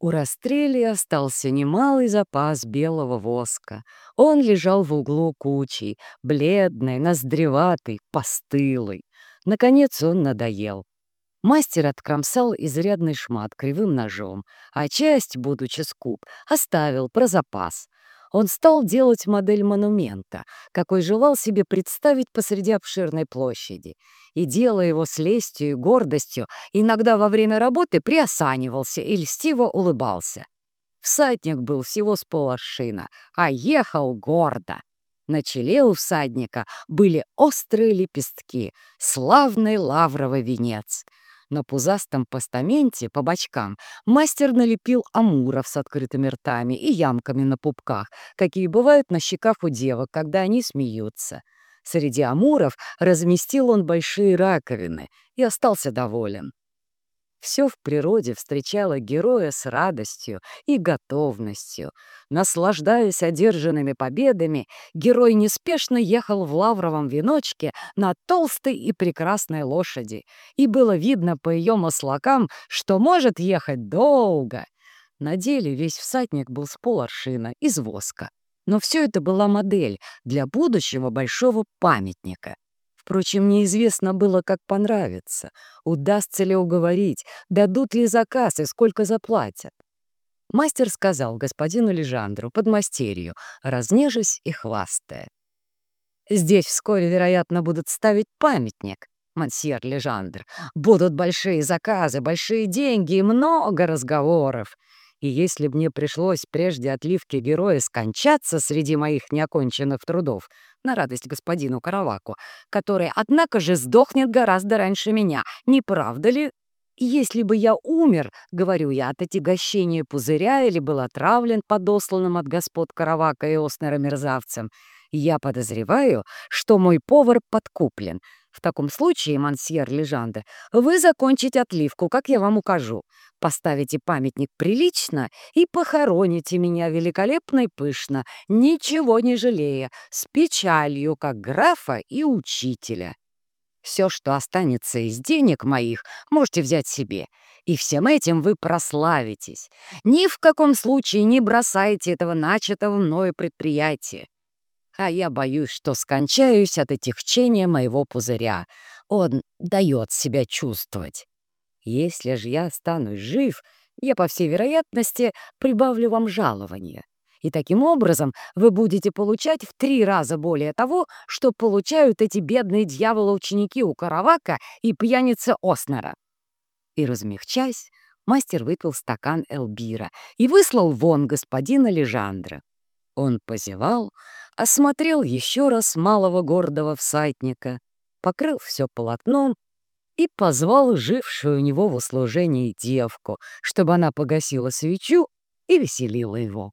У Растрелия остался немалый запас белого воска. Он лежал в углу кучей, бледный, ноздреватый, постылый. Наконец он надоел. Мастер откромсал изрядный шмат кривым ножом, а часть, будучи скуп, оставил про запас. Он стал делать модель монумента, какой желал себе представить посреди обширной площади и, делая его с лестью и гордостью, иногда во время работы приосанивался и льстиво улыбался. Всадник был всего с полошина, а ехал гордо. На челе у всадника были острые лепестки, славный лавровый венец. На пузастом постаменте по бочкам мастер налепил амуров с открытыми ртами и ямками на пупках, какие бывают на щеках у девок, когда они смеются. Среди амуров разместил он большие раковины и остался доволен. Все в природе встречало героя с радостью и готовностью. Наслаждаясь одержанными победами, герой неспешно ехал в лавровом веночке на толстой и прекрасной лошади, и было видно по ее маслакам, что может ехать долго. На деле весь всадник был с поларшина, из воска. Но все это была модель для будущего большого памятника. Впрочем, неизвестно было, как понравится, удастся ли уговорить, дадут ли заказ и сколько заплатят. Мастер сказал господину Лежандру, подмастерью, разнежась и хвастая. «Здесь вскоре, вероятно, будут ставить памятник, мансьер Лежандр. Будут большие заказы, большие деньги и много разговоров. И если б мне пришлось прежде отливки героя скончаться среди моих неоконченных трудов, на радость господину Караваку, который, однако же, сдохнет гораздо раньше меня, не правда ли? Если бы я умер, говорю я, от отягощения пузыря или был отравлен подосланным от господ Каравака и Оснера мерзавцем, я подозреваю, что мой повар подкуплен — в таком случае, мансьер Лежанде, вы закончите отливку, как я вам укажу. Поставите памятник прилично и похороните меня великолепно и пышно, ничего не жалея, с печалью, как графа и учителя. Все, что останется из денег моих, можете взять себе, и всем этим вы прославитесь. Ни в каком случае не бросайте этого начатого мною предприятия а я боюсь, что скончаюсь от отягчения моего пузыря. Он дает себя чувствовать. Если же я останусь жив, я, по всей вероятности, прибавлю вам жалование. И таким образом вы будете получать в три раза более того, что получают эти бедные дьяволы-ученики у Каравака и пьяницы Оснера. И, размягчаясь, мастер выпил стакан Элбира и выслал вон господина Лежандра. Он позевал, осмотрел еще раз малого гордого всадника, покрыл все полотном и позвал жившую у него в услужении девку, чтобы она погасила свечу и веселила его.